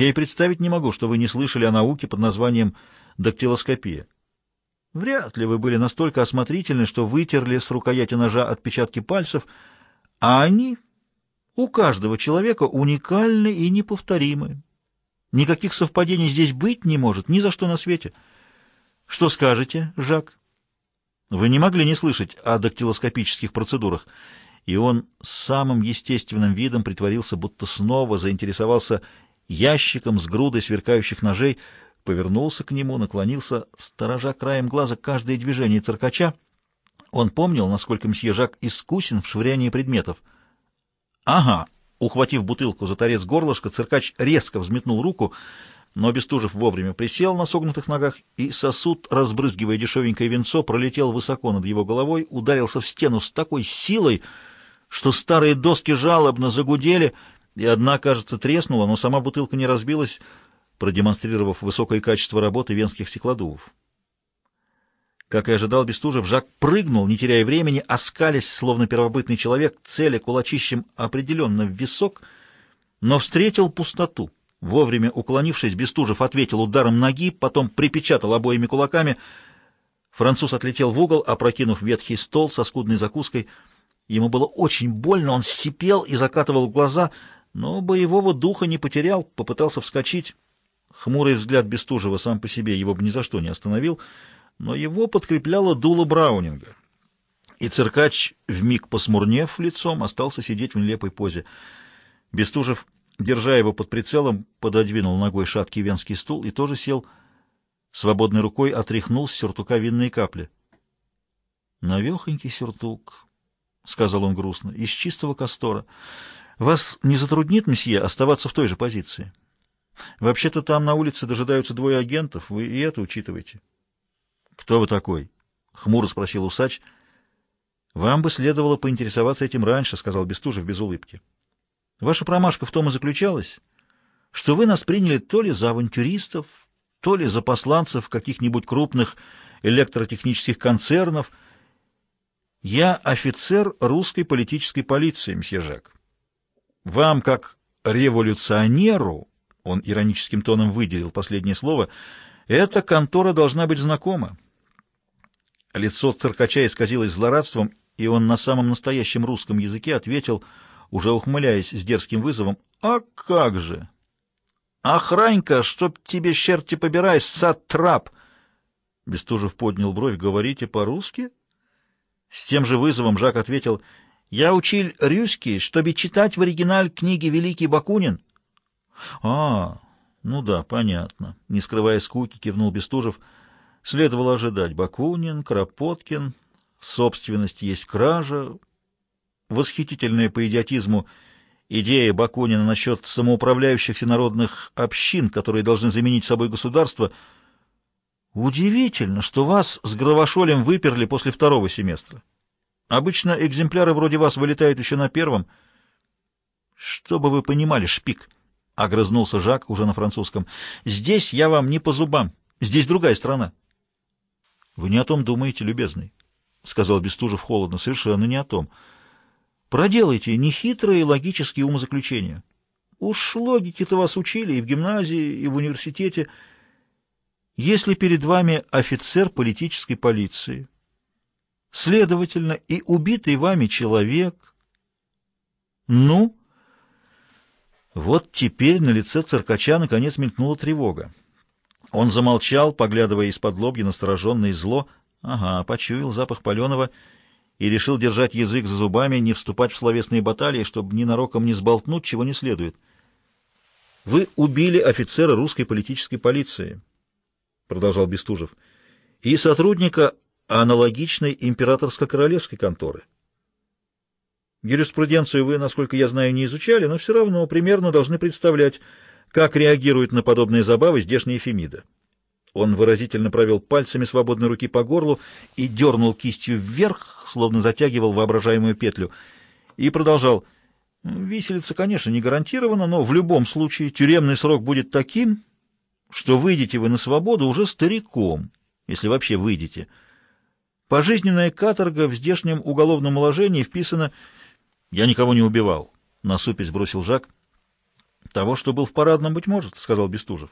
Я и представить не могу, что вы не слышали о науке под названием дактилоскопия. Вряд ли вы были настолько осмотрительны, что вытерли с рукояти ножа отпечатки пальцев, а они у каждого человека уникальны и неповторимы. Никаких совпадений здесь быть не может, ни за что на свете. Что скажете, Жак? Вы не могли не слышать о дактилоскопических процедурах. И он самым естественным видом притворился, будто снова заинтересовался ящиком с грудой сверкающих ножей, повернулся к нему, наклонился, сторожа краем глаза каждое движение циркача. Он помнил, насколько мсье Жак искусен в швырянии предметов. «Ага!» Ухватив бутылку за торец горлышка, циркач резко взметнул руку, но Бестужев вовремя присел на согнутых ногах, и сосуд, разбрызгивая дешевенькое венцо, пролетел высоко над его головой, ударился в стену с такой силой, что старые доски жалобно загудели, и одна, кажется, треснула, но сама бутылка не разбилась, продемонстрировав высокое качество работы венских стеклодувов. Как и ожидал Бестужев, Жак прыгнул, не теряя времени, оскалясь, словно первобытный человек, целя кулачищем определенно в висок, но встретил пустоту. Вовремя уклонившись, Бестужев ответил ударом ноги, потом припечатал обоими кулаками. Француз отлетел в угол, опрокинув ветхий стол со скудной закуской. Ему было очень больно, он сипел и закатывал глаза, но боевого духа не потерял, попытался вскочить. Хмурый взгляд Бестужева сам по себе его бы ни за что не остановил — но его подкрепляло дуло Браунинга. И циркач, вмиг посмурнев лицом, остался сидеть в нелепой позе. Бестужев, держа его под прицелом, пододвинул ногой шаткий венский стул и тоже сел, свободной рукой отряхнул с сюртука винные капли. «Навехонький сюртук», — сказал он грустно, — «из чистого кастора. Вас не затруднит, месье, оставаться в той же позиции? Вообще-то там на улице дожидаются двое агентов, вы и это учитываете». «Кто вы такой?» — хмуро спросил усач. «Вам бы следовало поинтересоваться этим раньше», — сказал Бестужев без улыбки. «Ваша промашка в том и заключалась, что вы нас приняли то ли за авантюристов, то ли за посланцев каких-нибудь крупных электротехнических концернов. Я офицер русской политической полиции, мсье Жак. Вам, как революционеру, он ироническим тоном выделил последнее слово, эта контора должна быть знакома. Лицо циркача исказилось злорадством, и он на самом настоящем русском языке ответил, уже ухмыляясь с дерзким вызовом, «А как же!» «Охранька, чтоб тебе черти побирай, сатрап!» Бестужев поднял бровь, «Говорите по-русски?» С тем же вызовом Жак ответил, «Я учил рюский, чтобы читать в оригиналь книги Великий Бакунин». «А, ну да, понятно», — не скрывая скуки, кивнул Бестужев, — Следовало ожидать Бакунин, Кропоткин, собственность есть кража, восхитительная по идиотизму идея Бакунина насчет самоуправляющихся народных общин, которые должны заменить собой государство. Удивительно, что вас с Гравошолем выперли после второго семестра. Обычно экземпляры вроде вас вылетают еще на первом. Чтобы вы понимали, шпик, — огрызнулся Жак уже на французском, — здесь я вам не по зубам, здесь другая страна. Вы не о том думаете, любезный, — сказал Бестужев холодно, — совершенно не о том. Проделайте нехитрые логические умозаключения. Уж логики-то вас учили и в гимназии, и в университете. Если перед вами офицер политической полиции, следовательно, и убитый вами человек, ну... Вот теперь на лице циркача наконец мелькнула тревога. Он замолчал, поглядывая из-под лобья настороженное зло. Ага, почуял запах паленого и решил держать язык за зубами, не вступать в словесные баталии, чтобы ненароком не сболтнуть, чего не следует. «Вы убили офицера русской политической полиции», — продолжал Бестужев, — «и сотрудника аналогичной императорско-королевской конторы. Юриспруденцию вы, насколько я знаю, не изучали, но все равно примерно должны представлять, как реагируют на подобные забавы здешние Фемида? Он выразительно провел пальцами свободной руки по горлу и дернул кистью вверх, словно затягивал воображаемую петлю, и продолжал. Виселица, конечно, не гарантирована, но в любом случае тюремный срок будет таким, что выйдете вы на свободу уже стариком, если вообще выйдете. Пожизненная каторга в здешнем уголовном уложении вписана «Я никого не убивал», — насупясь бросил Жак. Того, что был в парадном, быть может, — сказал Бестужев.